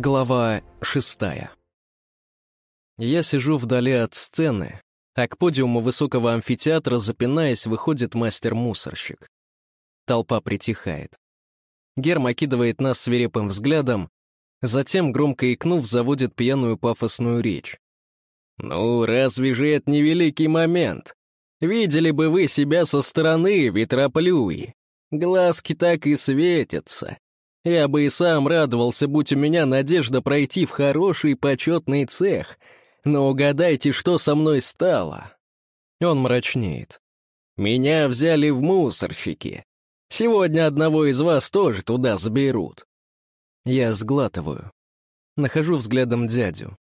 Глава шестая. Я сижу вдали от сцены, а к подиуму высокого амфитеатра, запинаясь, выходит мастер-мусорщик. Толпа притихает. Герм окидывает нас свирепым взглядом, затем, громко икнув, заводит пьяную пафосную речь. «Ну, разве же это не великий момент? Видели бы вы себя со стороны, ветроплюи. Глазки так и светятся. Я бы и сам радовался, будь у меня надежда пройти в хороший почетный цех. Но угадайте, что со мной стало. Он мрачнеет. Меня взяли в мусорщики. Сегодня одного из вас тоже туда заберут. Я сглатываю. Нахожу взглядом дядю.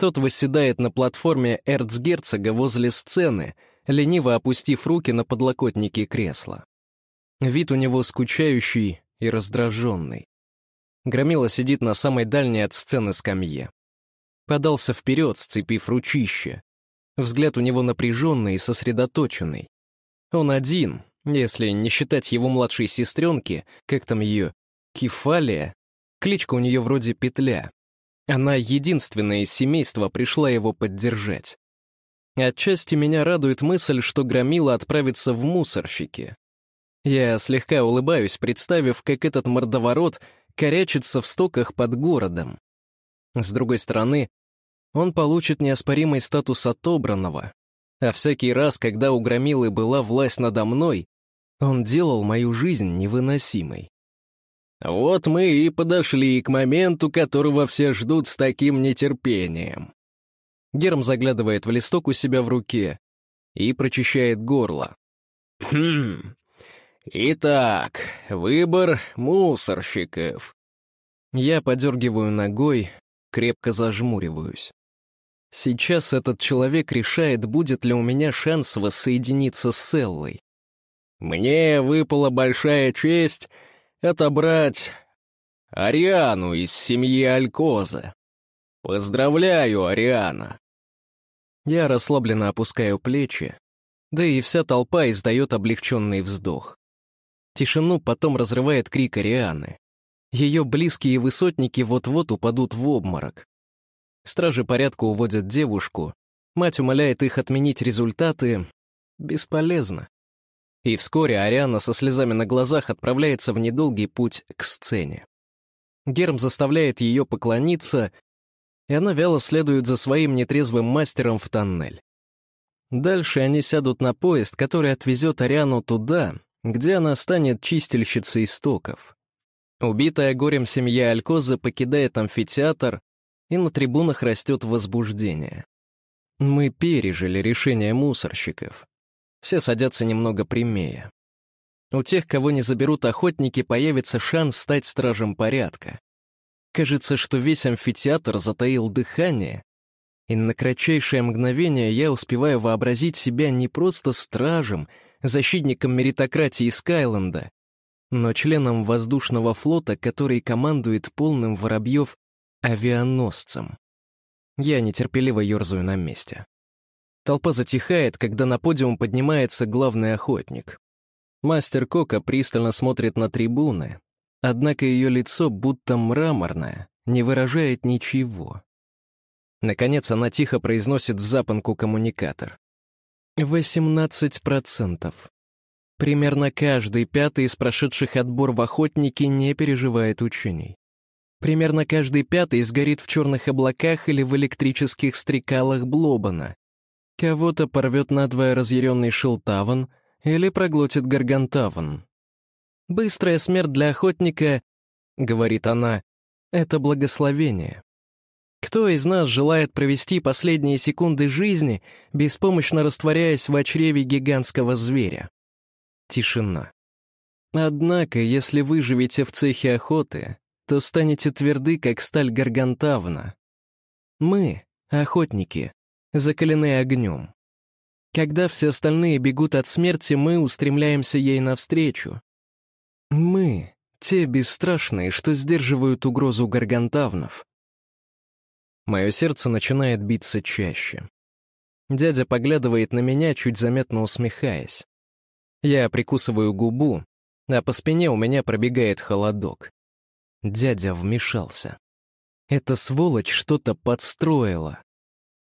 Тот восседает на платформе эрцгерцога возле сцены, лениво опустив руки на подлокотники кресла. Вид у него скучающий и раздраженный. Громила сидит на самой дальней от сцены скамье. Подался вперед, сцепив ручище. Взгляд у него напряженный и сосредоточенный. Он один, если не считать его младшей сестренки, как там ее, Кефалия, кличка у нее вроде Петля. Она единственная из семейства пришла его поддержать. Отчасти меня радует мысль, что Громила отправится в мусорщики, я слегка улыбаюсь, представив, как этот мордоворот корячится в стоках под городом. С другой стороны, он получит неоспоримый статус отобранного, а всякий раз, когда у Громилы была власть надо мной, он делал мою жизнь невыносимой. Вот мы и подошли к моменту, которого все ждут с таким нетерпением. Герм заглядывает в листок у себя в руке и прочищает горло. «Хм, Итак, выбор мусорщиков. Я подергиваю ногой, крепко зажмуриваюсь. Сейчас этот человек решает, будет ли у меня шанс воссоединиться с Селлой. Мне выпала большая честь отобрать Ариану из семьи Алькоза. Поздравляю, Ариана. Я расслабленно опускаю плечи, да и вся толпа издает облегченный вздох. Тишину потом разрывает крик Арианы. Ее близкие высотники вот-вот упадут в обморок. Стражи порядка уводят девушку. Мать умоляет их отменить результаты. Бесполезно. И вскоре Ариана со слезами на глазах отправляется в недолгий путь к сцене. Герм заставляет ее поклониться, и она вяло следует за своим нетрезвым мастером в тоннель. Дальше они сядут на поезд, который отвезет Ариану туда, где она станет чистильщицей истоков. Убитая горем семья Алькоза покидает амфитеатр, и на трибунах растет возбуждение. Мы пережили решение мусорщиков. Все садятся немного прямее. У тех, кого не заберут охотники, появится шанс стать стражем порядка. Кажется, что весь амфитеатр затаил дыхание, и на кратчайшее мгновение я успеваю вообразить себя не просто стражем — защитником меритократии Скайленда, но членом воздушного флота, который командует полным воробьев авианосцем. Я нетерпеливо ерзаю на месте. Толпа затихает, когда на подиум поднимается главный охотник. Мастер Кока пристально смотрит на трибуны, однако ее лицо будто мраморное, не выражает ничего. Наконец она тихо произносит в запонку коммуникатор. 18%. Примерно каждый пятый из прошедших отбор в охотники не переживает учений. Примерно каждый пятый сгорит в черных облаках или в электрических стрекалах Блобана. Кого-то порвет надвое разъяренный Шилтаван или проглотит Гаргантаван. «Быстрая смерть для охотника», — говорит она, — «это благословение». Кто из нас желает провести последние секунды жизни, беспомощно растворяясь в чреве гигантского зверя? Тишина. Однако, если вы живете в цехе охоты, то станете тверды, как сталь гаргантавна. Мы, охотники, закалены огнем. Когда все остальные бегут от смерти, мы устремляемся ей навстречу. Мы — те бесстрашные, что сдерживают угрозу гаргантавнов. Мое сердце начинает биться чаще. Дядя поглядывает на меня, чуть заметно усмехаясь. Я прикусываю губу, а по спине у меня пробегает холодок. Дядя вмешался. Эта сволочь что-то подстроила.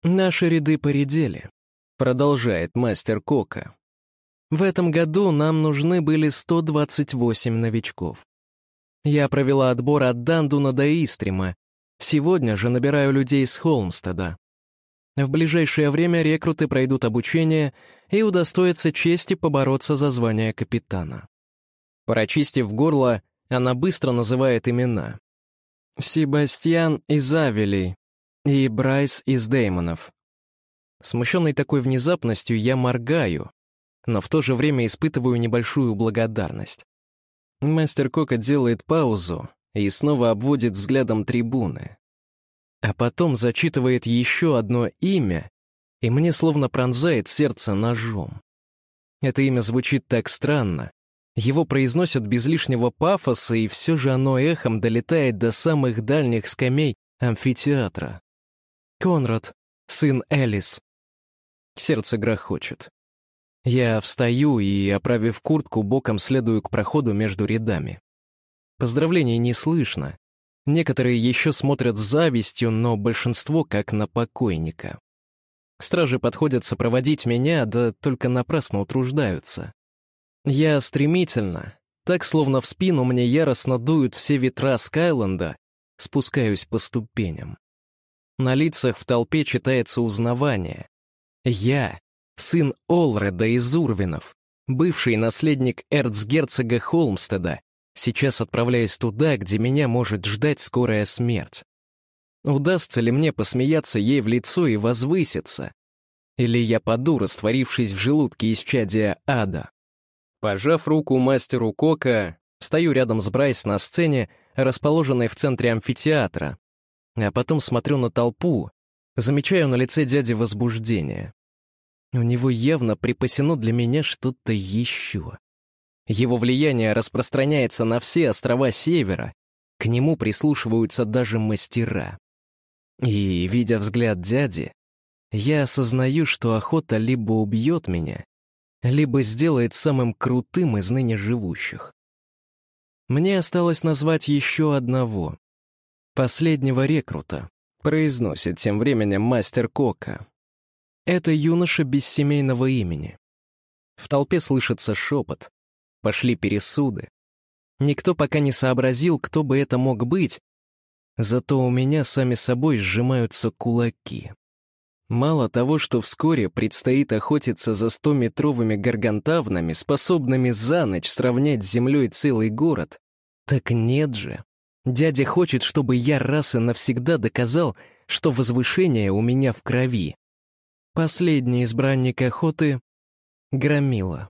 Наши ряды поредели, продолжает мастер Кока. В этом году нам нужны были 128 новичков. Я провела отбор от Дандуна до Истрима. Сегодня же набираю людей с Холмстеда. В ближайшее время рекруты пройдут обучение и удостоятся чести побороться за звание капитана. Прочистив горло, она быстро называет имена. Себастьян из Авелей и Брайс из Деймонов. Смущенный такой внезапностью, я моргаю, но в то же время испытываю небольшую благодарность. Мастер Кока делает паузу и снова обводит взглядом трибуны. А потом зачитывает еще одно имя, и мне словно пронзает сердце ножом. Это имя звучит так странно. Его произносят без лишнего пафоса, и все же оно эхом долетает до самых дальних скамей амфитеатра. Конрад, сын Элис. Сердце грохочет. Я встаю и, оправив куртку, боком следую к проходу между рядами. Поздравлений не слышно, Некоторые еще смотрят с завистью, но большинство как на покойника. Стражи подходят сопроводить меня, да только напрасно утруждаются. Я стремительно, так словно в спину мне яростно дуют все ветра Скайленда, спускаюсь по ступеням. На лицах в толпе читается узнавание. Я — сын Олреда из Урвинов, бывший наследник эрцгерцога Холмстеда, сейчас отправляясь туда, где меня может ждать скорая смерть. Удастся ли мне посмеяться ей в лицо и возвыситься? Или я паду, растворившись в желудке исчадия ада? Пожав руку мастеру Кока, стою рядом с Брайс на сцене, расположенной в центре амфитеатра, а потом смотрю на толпу, замечаю на лице дяди возбуждение. У него явно припасено для меня что-то еще. Его влияние распространяется на все острова Севера, к нему прислушиваются даже мастера. И, видя взгляд дяди, я осознаю, что охота либо убьет меня, либо сделает самым крутым из ныне живущих. Мне осталось назвать еще одного. Последнего рекрута, произносит тем временем мастер Кока. Это юноша без семейного имени. В толпе слышится шепот, Пошли пересуды. Никто пока не сообразил, кто бы это мог быть, зато у меня сами собой сжимаются кулаки. Мало того, что вскоре предстоит охотиться за стометровыми гаргантавнами, способными за ночь сравнять с землей целый город, так нет же. Дядя хочет, чтобы я раз и навсегда доказал, что возвышение у меня в крови. Последний избранник охоты — Громила.